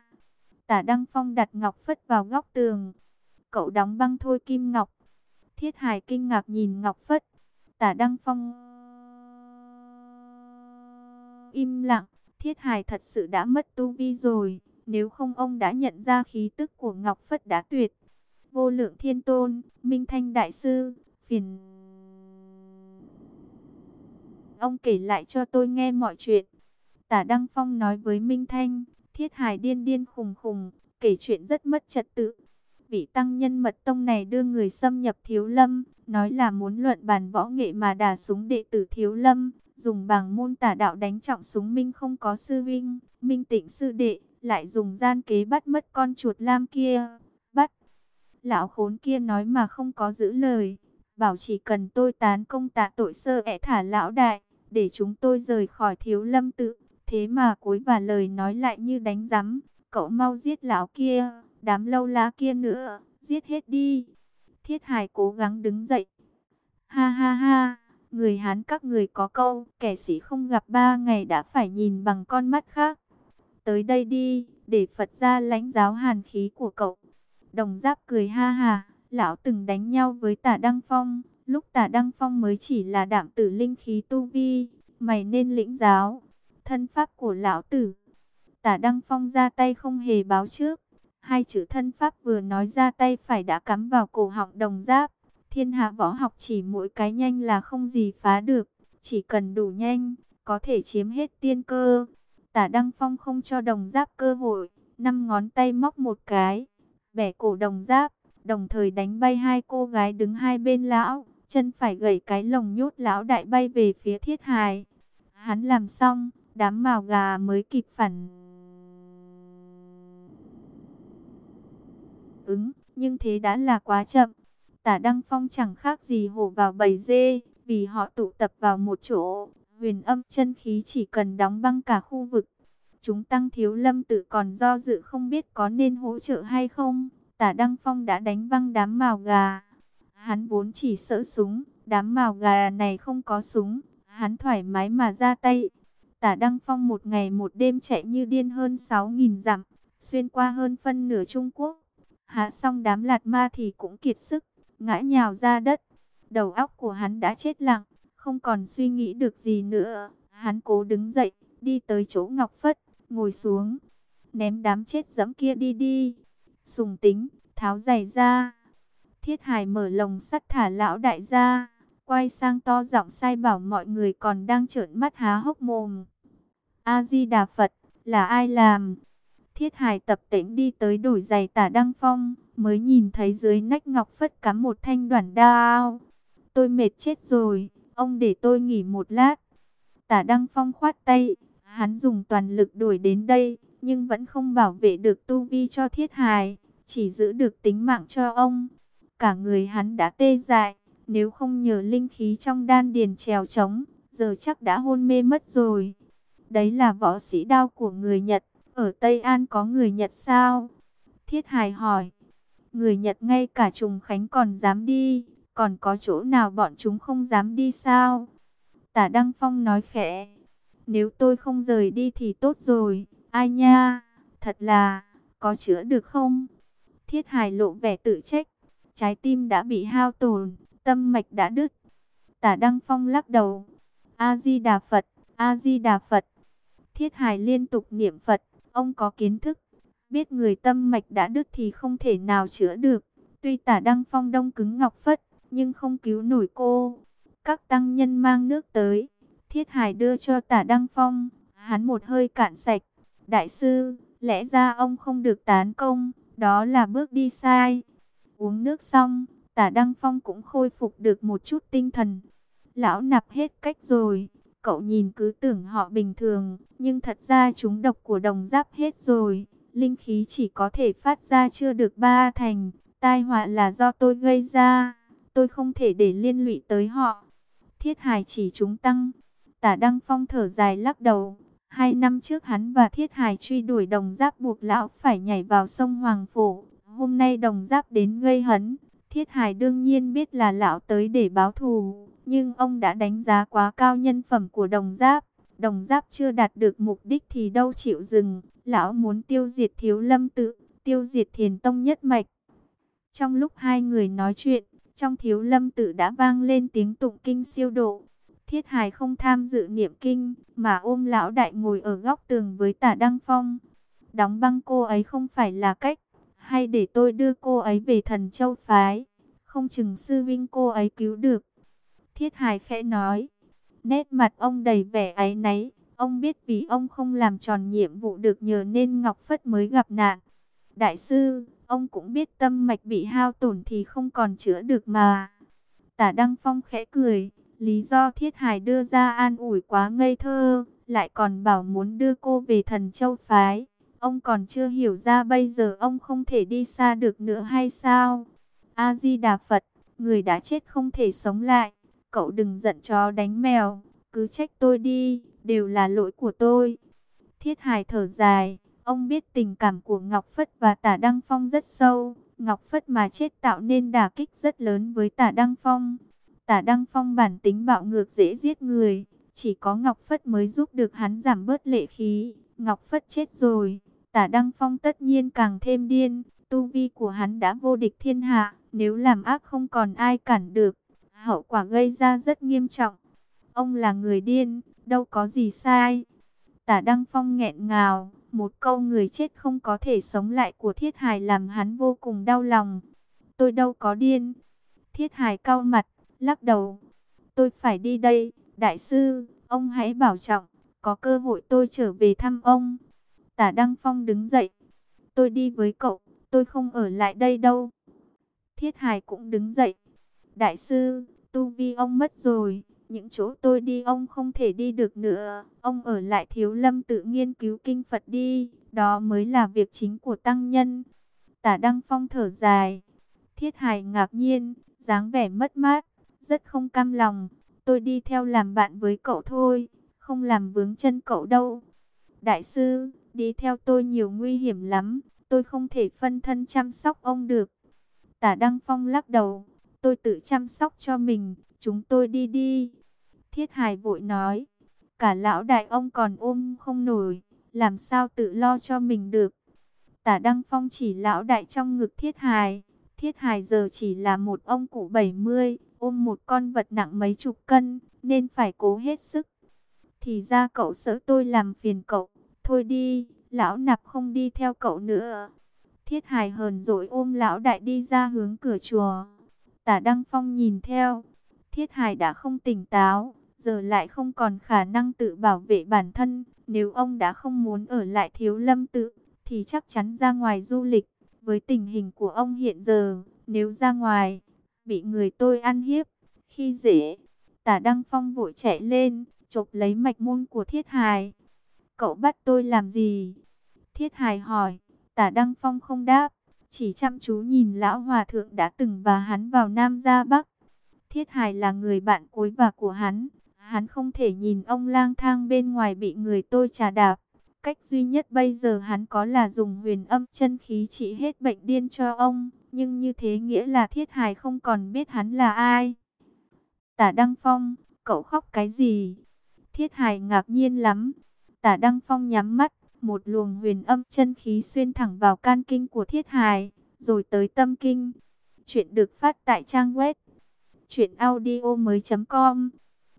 Tả Đăng Phong đặt ngọc phất vào góc tường. Cậu đóng băng thôi Kim Ngọc. Thiết Hải kinh ngạc nhìn ngọc phất. Tả Đăng Phong im lặng, Thiết Hải thật sự đã mất tu vi rồi, nếu không ông đã nhận ra khí tức của Ngọc Phất đã tuyệt. Vô lượng thiên tôn, Minh Thanh Đại Sư, phiền... Ông kể lại cho tôi nghe mọi chuyện. Tả Đăng Phong nói với Minh Thanh, Thiết Hải điên điên khùng khùng, kể chuyện rất mất trật tự. Vị tăng nhân mật tông này đưa người xâm nhập thiếu lâm, nói là muốn luận bàn võ nghệ mà đả súng đệ tử thiếu lâm, dùng bằng môn tả đạo đánh trọng súng Minh không có sư vinh, Minh tịnh sư đệ, lại dùng gian kế bắt mất con chuột lam kia. Bắt! Lão khốn kia nói mà không có giữ lời, bảo chỉ cần tôi tán công tạ tội sơ ẻ thả lão đại, để chúng tôi rời khỏi thiếu lâm tự. Thế mà cuối và lời nói lại như đánh rắm, cậu mau giết lão kia, đám lâu lá kia nữa, giết hết đi. Thiết Hải cố gắng đứng dậy. Ha ha ha, người Hán các người có câu, kẻ sĩ không gặp ba ngày đã phải nhìn bằng con mắt khác. Tới đây đi, để Phật ra lãnh giáo hàn khí của cậu. Đồng giáp cười ha ha, lão từng đánh nhau với tả Đăng Phong, lúc tả Đăng Phong mới chỉ là đạm tử linh khí tu vi, mày nên lĩnh giáo. Thân pháp của lão tử, tả Đăng Phong ra tay không hề báo trước, hai chữ thân pháp vừa nói ra tay phải đã cắm vào cổ họng đồng giáp. Thiên hạ võ học chỉ mỗi cái nhanh là không gì phá được, chỉ cần đủ nhanh, có thể chiếm hết tiên cơ. Tả Đăng Phong không cho đồng giáp cơ hội, năm ngón tay móc một cái, bẻ cổ đồng giáp, đồng thời đánh bay hai cô gái đứng hai bên lão, chân phải gẩy cái lồng nhốt lão đại bay về phía thiết hài. Hắn làm xong, đám mào gà mới kịp phản ứng, nhưng thế đã là quá chậm. Tả Đăng Phong chẳng khác gì hổ vào bầy dê, vì họ tụ tập vào một chỗ, huyền âm chân khí chỉ cần đóng băng cả khu vực. Chúng tăng thiếu lâm tự còn do dự không biết có nên hỗ trợ hay không. Tả Đăng Phong đã đánh văng đám mào gà. Hắn vốn chỉ sợ súng, đám mào gà này không có súng. Hắn thoải mái mà ra tay. Tả Đăng Phong một ngày một đêm chạy như điên hơn 6.000 dặm, xuyên qua hơn phân nửa Trung Quốc. Hạ xong đám lạt ma thì cũng kiệt sức, ngã nhào ra đất. Đầu óc của hắn đã chết lặng, không còn suy nghĩ được gì nữa. Hắn cố đứng dậy, đi tới chỗ Ngọc Phất, ngồi xuống. Ném đám chết dẫm kia đi đi. Sùng tính, tháo giày ra. Thiết Hải mở lồng sắt thả lão đại ra. Quay sang to giọng sai bảo mọi người còn đang trợn mắt há hốc mồm. A-di-đà Phật, là ai làm? Thiết Hải tập tễnh đi tới đổi giày tả Đăng Phong, mới nhìn thấy dưới nách Ngọc Phất cắm một thanh đoạn đao. Tôi mệt chết rồi, ông để tôi nghỉ một lát. Tả Đăng Phong khoát tay, hắn dùng toàn lực đuổi đến đây, nhưng vẫn không bảo vệ được tu vi cho Thiết Hải, chỉ giữ được tính mạng cho ông. Cả người hắn đã tê dại, nếu không nhờ linh khí trong đan điền trèo trống, giờ chắc đã hôn mê mất rồi. Đấy là võ sĩ đao của người Nhật. Ở Tây An có người Nhật sao? Thiết Hải hỏi. Người Nhật ngay cả Trùng Khánh còn dám đi, còn có chỗ nào bọn chúng không dám đi sao? Tả Đăng Phong nói khẽ. Nếu tôi không rời đi thì tốt rồi, ai nha, thật là, có chữa được không? Thiết Hải lộ vẻ tự trách, trái tim đã bị hao tổn, tâm mạch đã đứt. Tả Đăng Phong lắc đầu. A-di-đà Phật, A-di-đà Phật. Thiết Hải liên tục niệm Phật, Ông có kiến thức, biết người tâm mạch đã đứt thì không thể nào chữa được. Tuy tả Đăng Phong đông cứng ngọc phất, nhưng không cứu nổi cô. Các tăng nhân mang nước tới, Thiết Hải đưa cho tả Đăng Phong, hắn một hơi cạn sạch. Đại sư, lẽ ra ông không được tán công, đó là bước đi sai. Uống nước xong, tả Đăng Phong cũng khôi phục được một chút tinh thần. Lão nạp hết cách rồi, Cậu nhìn cứ tưởng họ bình thường, nhưng thật ra chúng độc của đồng giáp hết rồi. Linh khí chỉ có thể phát ra chưa được ba thành. Tai họa là do tôi gây ra. Tôi không thể để liên lụy tới họ. Thiết Hải chỉ chúng tăng. Tả Đăng Phong thở dài lắc đầu. Hai năm trước hắn và Thiết Hải truy đuổi đồng giáp buộc lão phải nhảy vào sông Hoàng Phổ. Hôm nay đồng giáp đến gây hấn. Thiết Hải đương nhiên biết là lão tới để báo thù. Nhưng ông đã đánh giá quá cao nhân phẩm của đồng giáp. Đồng giáp chưa đạt được mục đích thì đâu chịu dừng. Lão muốn tiêu diệt thiếu lâm tự, tiêu diệt thiền tông nhất mạch. Trong lúc hai người nói chuyện, trong thiếu lâm tự đã vang lên tiếng tụng kinh siêu độ. Thiết hài không tham dự niệm kinh, mà ôm lão đại ngồi ở góc tường với tả Đăng Phong. Đóng băng cô ấy không phải là cách, hay để tôi đưa cô ấy về thần châu phái. Không chừng sư vinh cô ấy cứu được. Thiết Hải khẽ nói. Nét mặt ông đầy vẻ áy náy. Ông biết vì ông không làm tròn nhiệm vụ được nhờ nên Ngọc Phất mới gặp nạn. Đại sư, ông cũng biết tâm mạch bị hao tổn thì không còn chữa được mà. Tả Đăng Phong khẽ cười. Lý do Thiết Hải đưa ra an ủi quá ngây thơ. Lại còn bảo muốn đưa cô về thần châu phái. Ông còn chưa hiểu ra bây giờ ông không thể đi xa được nữa hay sao? A-di-đà Phật, người đã chết không thể sống lại. Cậu đừng giận chó đánh mèo, cứ trách tôi đi, đều là lỗi của tôi. Thiết Hải thở dài, ông biết tình cảm của Ngọc Phất và Tả Đăng Phong rất sâu, Ngọc Phất mà chết tạo nên đả kích rất lớn với tả Đăng Phong. Tả Đăng Phong bản tính bạo ngược dễ giết người, chỉ có Ngọc Phất mới giúp được hắn giảm bớt lệ khí. Ngọc Phất chết rồi, tả Đăng Phong tất nhiên càng thêm điên, tu vi của hắn đã vô địch thiên hạ, nếu làm ác không còn ai cản được, hậu quả gây ra rất nghiêm trọng. Ông là người điên, đâu có gì sai. Tả Đăng Phong nghẹn ngào, một câu người chết không có thể sống lại của Thiết Hải làm hắn vô cùng đau lòng. Tôi đâu có điên. Thiết Hải cau mặt, lắc đầu. Tôi phải đi đây, đại sư, ông hãy bảo trọng, có cơ hội tôi trở về thăm ông. Tả Đăng Phong đứng dậy. Tôi đi với cậu, tôi không ở lại đây đâu. Thiết Hải cũng đứng dậy. Đại sư, tu vi ông mất rồi, những chỗ tôi đi ông không thể đi được nữa. Ông ở lại thiếu lâm tự nghiên cứu kinh Phật đi, đó mới là việc chính của tăng nhân. Tả Đăng Phong thở dài. Thiết Hải ngạc nhiên, dáng vẻ mất mát, rất không cam lòng. Tôi đi theo làm bạn với cậu thôi, không làm vướng chân cậu đâu. Đại sư, đi theo tôi nhiều nguy hiểm lắm, tôi không thể phân thân chăm sóc ông được. Tả Đăng Phong lắc đầu, tôi tự chăm sóc cho mình, chúng tôi đi đi. Thiết Hải vội nói, cả lão đại ông còn ôm không nổi, làm sao tự lo cho mình được. Tả Đăng Phong chỉ lão đại trong ngực Thiết Hải, Thiết Hải giờ chỉ là một ông cụ 70, ôm một con vật nặng mấy chục cân, nên phải cố hết sức. Thì ra cậu sợ tôi làm phiền cậu, thôi đi, lão nạp không đi theo cậu nữa. Thiết hài hờn rồi ôm lão đại đi ra hướng cửa chùa. Tả Đăng Phong nhìn theo, Thiết hài đã không tỉnh táo, giờ lại không còn khả năng tự bảo vệ bản thân. Nếu ông đã không muốn ở lại thiếu lâm tự, thì chắc chắn ra ngoài du lịch. Với tình hình của ông hiện giờ, nếu ra ngoài, bị người tôi ăn hiếp, khi dễ, tả Đăng Phong vội chạy lên, chộp lấy mạch môn của Thiết Hài. Cậu bắt tôi làm gì? Thiết Hài hỏi, tả Đăng Phong không đáp, chỉ chăm chú nhìn lão hòa thượng đã từng và hắn vào Nam ra Bắc. Thiết Hài là người bạn cối và của hắn, Hắn không thể nhìn ông lang thang bên ngoài bị người tôi trà đạp. Cách duy nhất bây giờ hắn có là dùng huyền âm chân khí trị hết bệnh điên cho ông. Nhưng như thế nghĩa là thiết hài không còn biết hắn là ai. Tả Đăng Phong, cậu khóc cái gì? Thiết hài ngạc nhiên lắm. Tả Đăng Phong nhắm mắt, một luồng huyền âm chân khí xuyên thẳng vào can kinh của thiết hài, rồi tới tâm kinh. Chuyện được phát tại trang web chuyểnaudio.com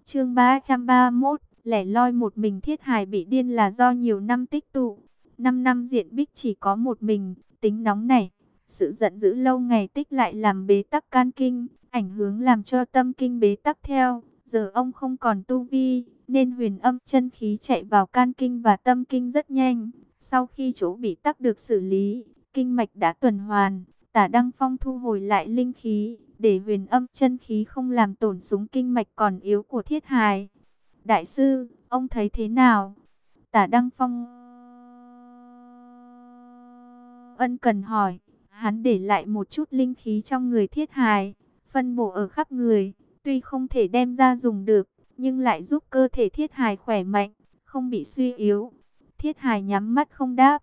Chương 331, lẻ loi một mình thiết hài bị điên là do nhiều năm tích tụ. Năm năm diện bích chỉ có một mình, tính nóng này. Sự giận dữ lâu ngày tích lại làm bế tắc can kinh, ảnh hưởng làm cho tâm kinh bế tắc theo. Giờ ông không còn tu vi, nên huyền âm chân khí chạy vào can kinh và tâm kinh rất nhanh. Sau khi chỗ bị tắc được xử lý, kinh mạch đã tuần hoàn, tả Đăng Phong thu hồi lại linh khí, để huyền âm chân khí không làm tổn súng kinh mạch còn yếu của thiết hài. Đại sư, ông thấy thế nào? Tả Đăng Phong ân cần hỏi, hắn để lại một chút linh khí trong người thiết hài, phân bổ ở khắp người, tuy không thể đem ra dùng được, nhưng lại giúp cơ thể thiết hài khỏe mạnh, không bị suy yếu. Thiết hài nhắm mắt không đáp,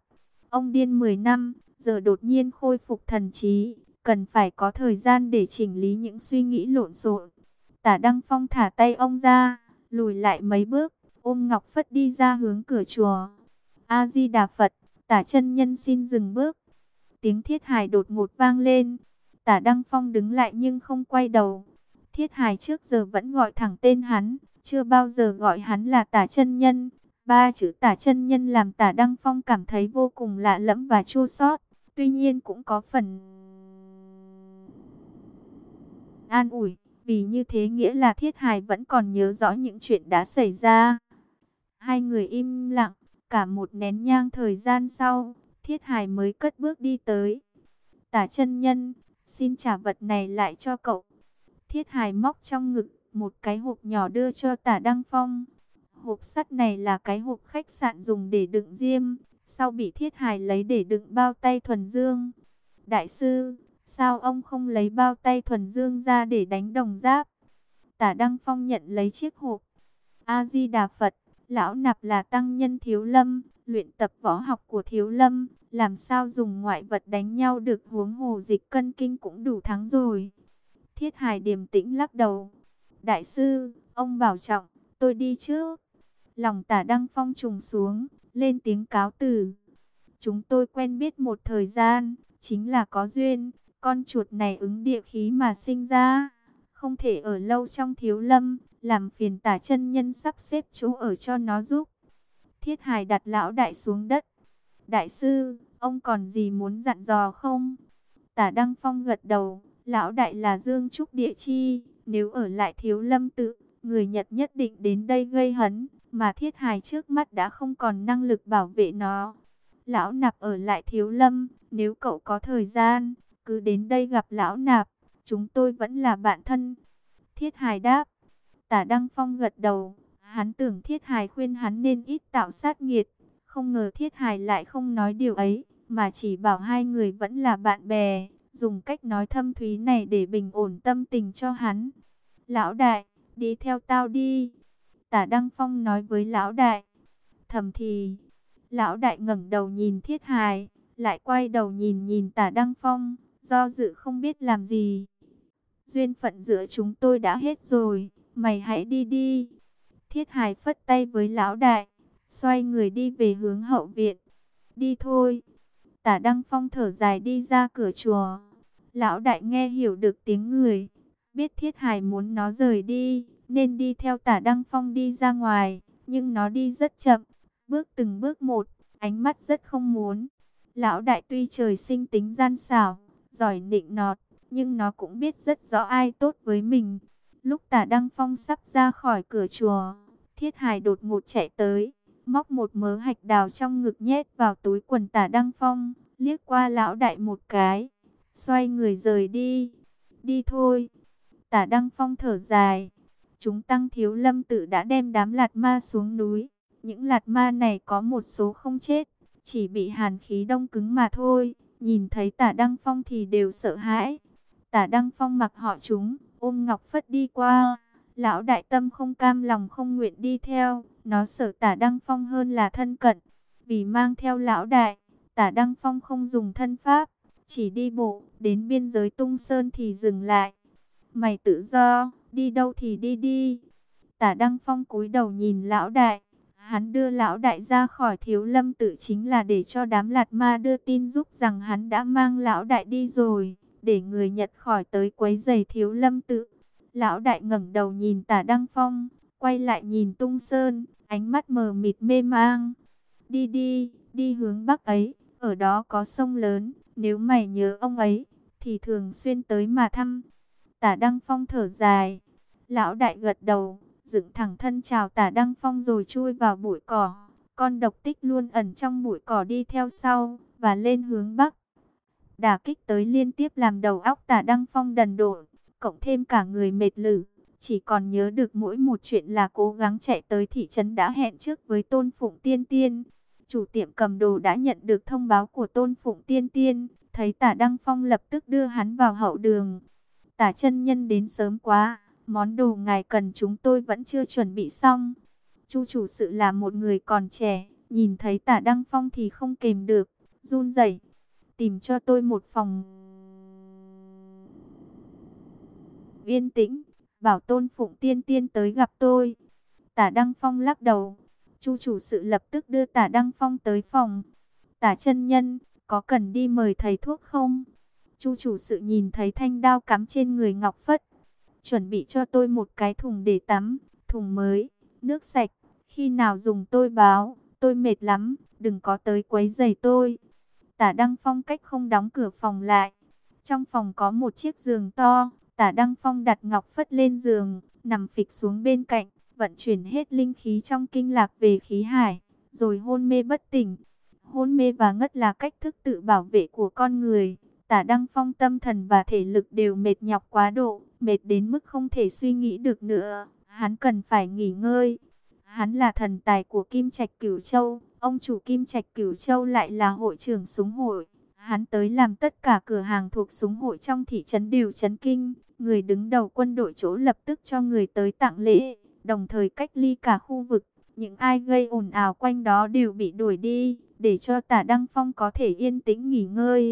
ông điên 10 năm, giờ đột nhiên khôi phục thần trí, cần phải có thời gian để chỉnh lý những suy nghĩ lộn xộn. Tả Đăng Phong thả tay ông ra, lùi lại mấy bước, ôm Ngọc Phất đi ra hướng cửa chùa. A-di-đà Phật, tả chân nhân xin dừng bước. Tiếng thiết hài đột ngột vang lên. Tả Đăng Phong đứng lại nhưng không quay đầu. Thiết hài trước giờ vẫn gọi thẳng tên hắn, chưa bao giờ gọi hắn là tả chân nhân. Ba chữ tả chân nhân làm tả Đăng Phong cảm thấy vô cùng lạ lẫm và chua xót. Tuy nhiên cũng có phần an ủi, vì như thế nghĩa là Thiết Hải vẫn còn nhớ rõ những chuyện đã xảy ra. Hai người im lặng, cả một nén nhang thời gian sau, Thiết Hải mới cất bước đi tới. Tả chân nhân, xin trả vật này lại cho cậu. Thiết Hải móc trong ngực một cái hộp nhỏ đưa cho tả Đăng Phong. Hộp sắt này là cái hộp khách sạn dùng để đựng diêm, sau bị Thiết Hải lấy để đựng bao tay thuần dương. Đại sư, Sao ông không lấy bao tay thuần dương ra để đánh đồng giáp? Tả Đăng Phong nhận lấy chiếc hộp. A-di-đà Phật, lão nạp là tăng nhân thiếu lâm, luyện tập võ học của Thiếu Lâm, làm sao dùng ngoại vật đánh nhau được huống hồ dịch cân kinh cũng đủ thắng rồi. Thiết Hải điềm tĩnh lắc đầu. Đại sư, ông bảo trọng, tôi đi trước. Lòng tả đăng phong trùng xuống, lên tiếng cáo từ. Chúng tôi quen biết một thời gian, chính là có duyên, con chuột này ứng địa khí mà sinh ra. Không thể ở lâu trong thiếu lâm, làm phiền tả chân nhân sắp xếp chỗ ở cho nó giúp. Thiết hài đặt lão đại xuống đất. Đại sư, ông còn gì muốn dặn dò không? Tả Đăng Phong gật đầu, lão đại là Dương Trúc Địa Chi, nếu ở lại thiếu lâm tự, người Nhật nhất định đến đây gây hấn, mà thiết hài trước mắt đã không còn năng lực bảo vệ nó. Lão nạp ở lại thiếu lâm, nếu cậu có thời gian, cứ đến đây gặp lão nạp, chúng tôi vẫn là bạn thân. Thiết hài đáp, tả Đăng Phong gật đầu, hắn tưởng thiết hài khuyên hắn nên ít tạo sát nghiệt, không ngờ thiết hài lại không nói điều ấy, mà chỉ bảo hai người vẫn là bạn bè, dùng cách nói thâm thúy này để bình ổn tâm tình cho hắn. Lão đại, đi theo tao đi. Tả Đăng Phong nói với lão đại. Thầm thì, lão đại ngẩng đầu nhìn thiết hài, lại quay đầu nhìn nhìn tả Đăng Phong, do dự không biết làm gì. Duyên phận giữa chúng tôi đã hết rồi, mày hãy đi đi. Thiết hài phất tay với lão đại, xoay người đi về hướng hậu viện. Đi thôi. Tả Đăng Phong thở dài đi ra cửa chùa. Lão đại nghe hiểu được tiếng người, biết thiết hài muốn nó rời đi, nên đi theo tả Đăng Phong đi ra ngoài, nhưng nó đi rất chậm, bước từng bước một, ánh mắt rất không muốn. Lão đại tuy trời sinh tính gian xảo, giỏi nịnh nọt, nhưng nó cũng biết rất rõ ai tốt với mình. Lúc tả Đăng Phong sắp ra khỏi cửa chùa, thiết hài đột ngột chạy tới, móc một mớ hạch đào trong ngực nhét vào túi quần tả Đăng Phong, liếc qua lão đại một cái, xoay người rời đi. Đi thôi. Tả Đăng Phong thở dài. Chúng tăng thiếu lâm tự đã đem đám lạt ma xuống núi. Những lạt ma này có một số không chết, chỉ bị hàn khí đông cứng mà thôi. Nhìn thấy tả Đăng Phong thì đều sợ hãi. Tả Đăng Phong mặc họ chúng, ôm Ngọc Phất đi qua. Lão đại tâm không cam lòng không nguyện đi theo. Nó sợ tả Đăng Phong hơn là thân cận. Vì mang theo lão đại, tả Đăng Phong không dùng thân pháp. Chỉ đi bộ, đến biên giới tung sơn thì dừng lại. Mày tự do, đi đâu thì đi đi. Tả Đăng Phong cúi đầu nhìn lão đại. Hắn đưa lão đại ra khỏi thiếu lâm tự chính là để cho đám lạt ma đưa tin giúp rằng hắn đã mang lão đại đi rồi. Để người Nhật khỏi tới quấy giày thiếu lâm tự. Lão đại ngẩng đầu nhìn tả Đăng Phong, quay lại nhìn tung sơn, ánh mắt mờ mịt mê mang. Đi đi, đi hướng bắc ấy, ở đó có sông lớn, nếu mày nhớ ông ấy, thì thường xuyên tới mà thăm. Tả Đăng Phong thở dài. Lão đại gật đầu, dựng thẳng thân chào tả Đăng Phong rồi chui vào bụi cỏ. Con độc tích luôn ẩn trong bụi cỏ đi theo sau, và lên hướng bắc. Đả kích tới liên tiếp làm đầu óc tả Đăng Phong đần độn, cộng thêm cả người mệt lử. Chỉ còn nhớ được mỗi một chuyện là cố gắng chạy tới thị trấn đã hẹn trước với Tôn Phụng Tiên Tiên. Chủ tiệm cầm đồ đã nhận được thông báo của Tôn Phụng Tiên Tiên, thấy tả Đăng Phong lập tức đưa hắn vào hậu đường. Tả chân nhân đến sớm quá, món đồ ngài cần chúng tôi vẫn chưa chuẩn bị xong. Chu chủ sự là một người còn trẻ, nhìn thấy tả Đăng Phong thì không kềm được, run rẩy tìm cho tôi một phòng yên tĩnh, bảo tôn phụng tiên tiên tới gặp tôi. Tả Đăng Phong lắc đầu, Chu chủ sự lập tức đưa tả Đăng Phong tới phòng. Tả chân nhân, có cần đi mời thầy thuốc không? Chu chủ sự nhìn thấy thanh đao cắm trên người Ngọc Phất. Chuẩn bị cho tôi một cái thùng để tắm, thùng mới, nước sạch. Khi nào dùng tôi báo, tôi mệt lắm, đừng có tới quấy giày tôi. Tả Đăng Phong cách không đóng cửa phòng lại. Trong phòng có một chiếc giường to, tả Đăng Phong đặt Ngọc Phất lên giường, nằm phịch xuống bên cạnh, vận chuyển hết linh khí trong kinh lạc về khí hải, rồi hôn mê bất tỉnh. Hôn mê và ngất là cách thức tự bảo vệ của con người. Tả Đăng Phong tâm thần và thể lực đều mệt nhọc quá độ, mệt đến mức không thể suy nghĩ được nữa. Hắn cần phải nghỉ ngơi. Hắn là thần tài của Kim Trạch Cửu Châu, ông chủ Kim Trạch Cửu Châu lại là hội trưởng súng hội. Hắn tới làm tất cả cửa hàng thuộc súng hội trong thị trấn đều chấn kinh. Người đứng đầu quân đội chỗ lập tức cho người tới tặng lễ, đồng thời cách ly cả khu vực, Những ai gây ồn ào quanh đó đều bị đuổi đi, để cho tả Đăng Phong có thể yên tĩnh nghỉ ngơi.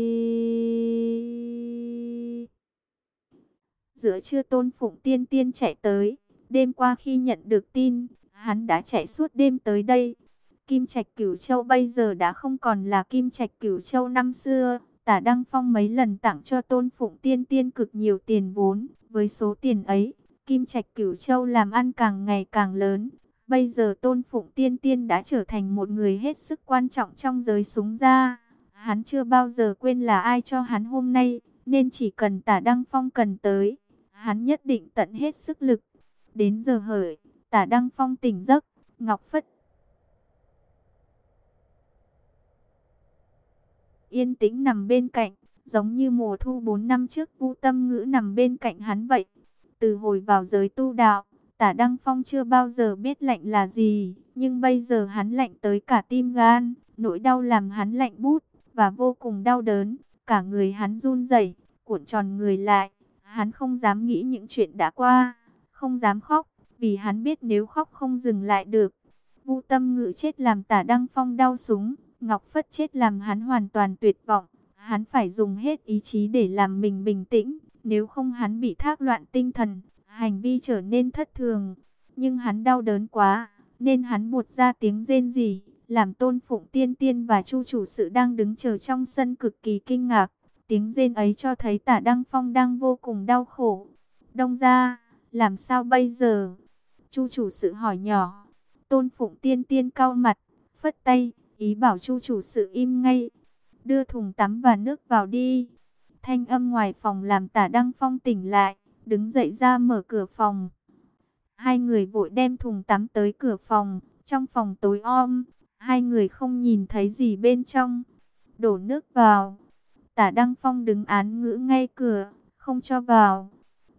Giữa trưa tôn phụng tiên tiên chạy tới, đêm qua khi nhận được tin, hắn đã chạy suốt đêm tới đây. Kim Trạch Cửu Châu bây giờ đã không còn là Kim Trạch Cửu Châu năm xưa. Tả Đăng Phong mấy lần tặng cho Tôn Phụng Tiên Tiên cực nhiều tiền vốn. Với số tiền ấy, Kim Trạch Cửu Châu làm ăn càng ngày càng lớn. Bây giờ Tôn Phụng Tiên Tiên đã trở thành một người hết sức quan trọng trong giới súng ra. Hắn chưa bao giờ quên là ai cho hắn hôm nay, nên chỉ cần Tả Đăng Phong cần tới, hắn nhất định tận hết sức lực. Đến giờ hởi, Tả Đăng Phong tỉnh giấc, Ngọc Phất yên tĩnh nằm bên cạnh, giống như mùa thu 4 năm trước Vu Tâm Ngữ nằm bên cạnh hắn vậy. Từ hồi vào giới tu đạo, Tả Đăng Phong chưa bao giờ biết lạnh là gì, nhưng bây giờ hắn lạnh tới cả tim gan, nỗi đau làm hắn lạnh bút và vô cùng đau đớn, cả người hắn run rẩy, cuộn tròn người lại, hắn không dám nghĩ những chuyện đã qua, không dám khóc, vì hắn biết nếu khóc không dừng lại được. Vu Tâm Ngữ chết làm Tả Đăng Phong đau súng, Ngọc Phất chết làm hắn hoàn toàn tuyệt vọng. Hắn phải dùng hết ý chí để làm mình bình tĩnh. Nếu không hắn bị thác loạn tinh thần, hành vi trở nên thất thường. Nhưng hắn đau đớn quá, nên hắn buột ra tiếng rên rỉ, làm tôn phụng tiên tiên và chu chủ sự đang đứng chờ trong sân cực kỳ kinh ngạc. Tiếng rên ấy cho thấy tả Đăng Phong đang vô cùng đau khổ. Đông ra, làm sao bây giờ? Chu chủ sự hỏi nhỏ. Tôn phụng tiên tiên cau mặt, phất tay, ý bảo chu chủ sự im ngay, đưa thùng tắm và nước vào đi. Thanh âm ngoài phòng làm tả Đăng Phong tỉnh lại, đứng dậy ra mở cửa phòng. Hai người vội đem thùng tắm tới cửa phòng, trong phòng tối om, hai người không nhìn thấy gì bên trong. Đổ nước vào, tả Đăng Phong đứng án ngữ ngay cửa, không cho vào.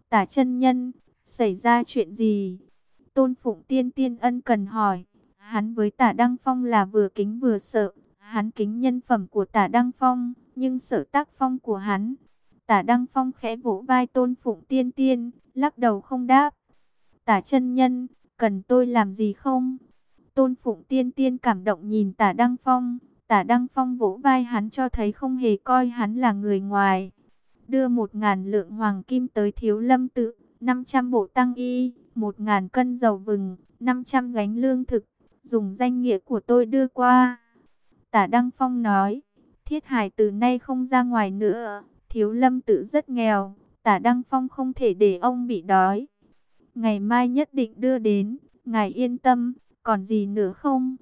Tả chân nhân, xảy ra chuyện gì? Tôn Phụng Tiên Tiên ân cần hỏi. Hắn với tả Đăng Phong là vừa kính vừa sợ. Hắn kính nhân phẩm của tả Đăng Phong, nhưng sợ tác phong của hắn. Tả Đăng Phong khẽ vỗ vai tôn phụng tiên tiên, lắc đầu không đáp. Tả chân nhân, cần tôi làm gì không? Tôn phụng tiên tiên cảm động nhìn tả Đăng Phong. Tả Đăng Phong vỗ vai hắn cho thấy không hề coi hắn là người ngoài. Đưa một ngàn lượng hoàng kim tới thiếu lâm tự, 500 bộ tăng y, một ngàn cân dầu vừng, 500 gánh lương thực dùng danh nghĩa của tôi đưa qua. Tả Đăng Phong nói, thiết hải từ nay không ra ngoài nữa, thiếu lâm tự rất nghèo, tả Đăng Phong không thể để ông bị đói. Ngày mai nhất định đưa đến, ngài yên tâm, còn gì nữa không?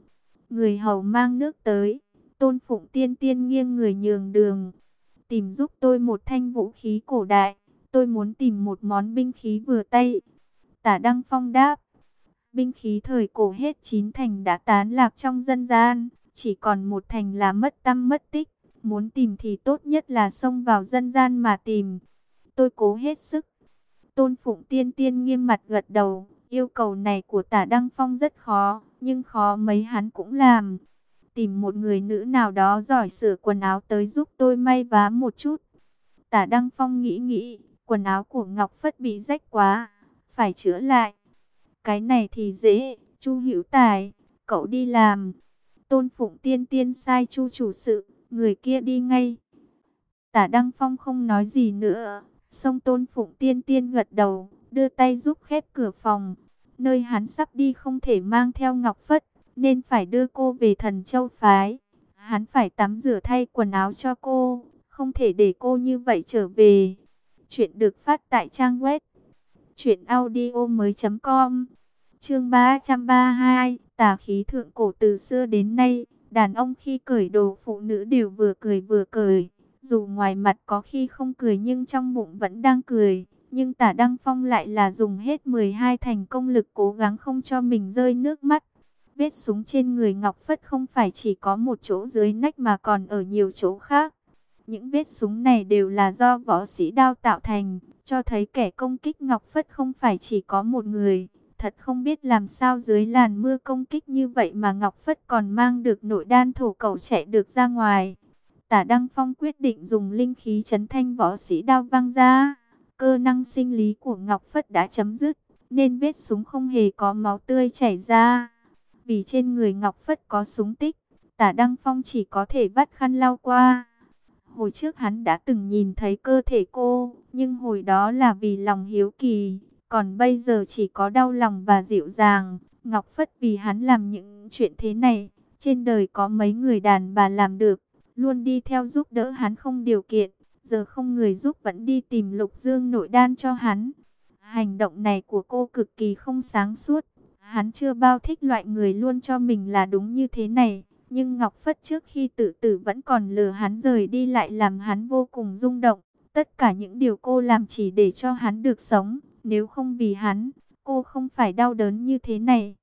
Người hầu mang nước tới, tôn phụng tiên tiên nghiêng người nhường đường. Tìm giúp tôi một thanh vũ khí cổ đại, tôi muốn tìm một món binh khí vừa tay. Tả Đăng Phong đáp, binh khí thời cổ hết chín thành đã tán lạc trong dân gian, chỉ còn một thành là mất tâm mất tích. Muốn tìm thì tốt nhất là xông vào dân gian mà tìm. Tôi cố hết sức. Tôn Phụng Tiên Tiên nghiêm mặt gật đầu. Yêu cầu này của tả Đăng Phong rất khó, nhưng khó mấy hắn cũng làm. Tìm một người nữ nào đó giỏi sửa quần áo tới giúp tôi may vá một chút. Tả Đăng Phong nghĩ nghĩ, quần áo của Ngọc Phất bị rách quá, phải chữa lại. Cái này thì dễ, Chu Hữu Tài, cậu đi làm. Tôn Phụng Tiên Tiên sai Chu chủ sự, người kia đi ngay. Tả Đăng Phong không nói gì nữa, xong Tôn Phụng Tiên Tiên gật đầu, đưa tay giúp khép cửa phòng. Nơi hắn sắp đi không thể mang theo Ngọc Phất, nên phải đưa cô về thần châu phái. Hắn phải tắm rửa thay quần áo cho cô, không thể để cô như vậy trở về. Chuyện được phát tại trang web chuyện audio mới.com Chương 332, tà khí thượng cổ từ xưa đến nay, đàn ông khi cởi đồ phụ nữ đều vừa cười vừa cười. Dù ngoài mặt có khi không cười nhưng trong bụng vẫn đang cười. Nhưng tả Đăng Phong lại là dùng hết 12 thành công lực cố gắng không cho mình rơi nước mắt. Vết súng trên người Ngọc Phất không phải chỉ có một chỗ dưới nách mà còn ở nhiều chỗ khác. Những vết súng này đều là do võ sĩ đao tạo thành, cho thấy kẻ công kích Ngọc Phất không phải chỉ có một người Thật không biết làm sao dưới làn mưa công kích như vậy mà Ngọc Phất còn mang được nội đan thổ cầu chạy được ra ngoài. Tả Đăng Phong quyết định dùng linh khí chấn thanh võ sĩ đao văng ra. Cơ năng sinh lý của Ngọc Phất đã chấm dứt, nên vết súng không hề có máu tươi chảy ra. vì trên người Ngọc Phất có súng tích, tả Đăng Phong chỉ có thể vắt khăn lau qua. Hồi trước hắn đã từng nhìn thấy cơ thể cô, nhưng hồi đó là vì lòng hiếu kỳ, còn bây giờ chỉ có đau lòng và dịu dàng. Ngọc Phất vì hắn làm những chuyện thế này, trên đời có mấy người đàn bà làm được, luôn đi theo giúp đỡ hắn không điều kiện, giờ không người giúp vẫn đi tìm lục dương nội đan cho hắn. Hành động này của cô cực kỳ không sáng suốt, hắn chưa bao thích loại người luôn cho mình là đúng như thế này. Nhưng Ngọc Phất trước khi tự tử vẫn còn lừa hắn rời đi lại làm hắn vô cùng rung động. Tất cả những điều cô làm chỉ để cho hắn được sống. Nếu không vì hắn, cô không phải đau đớn như thế này.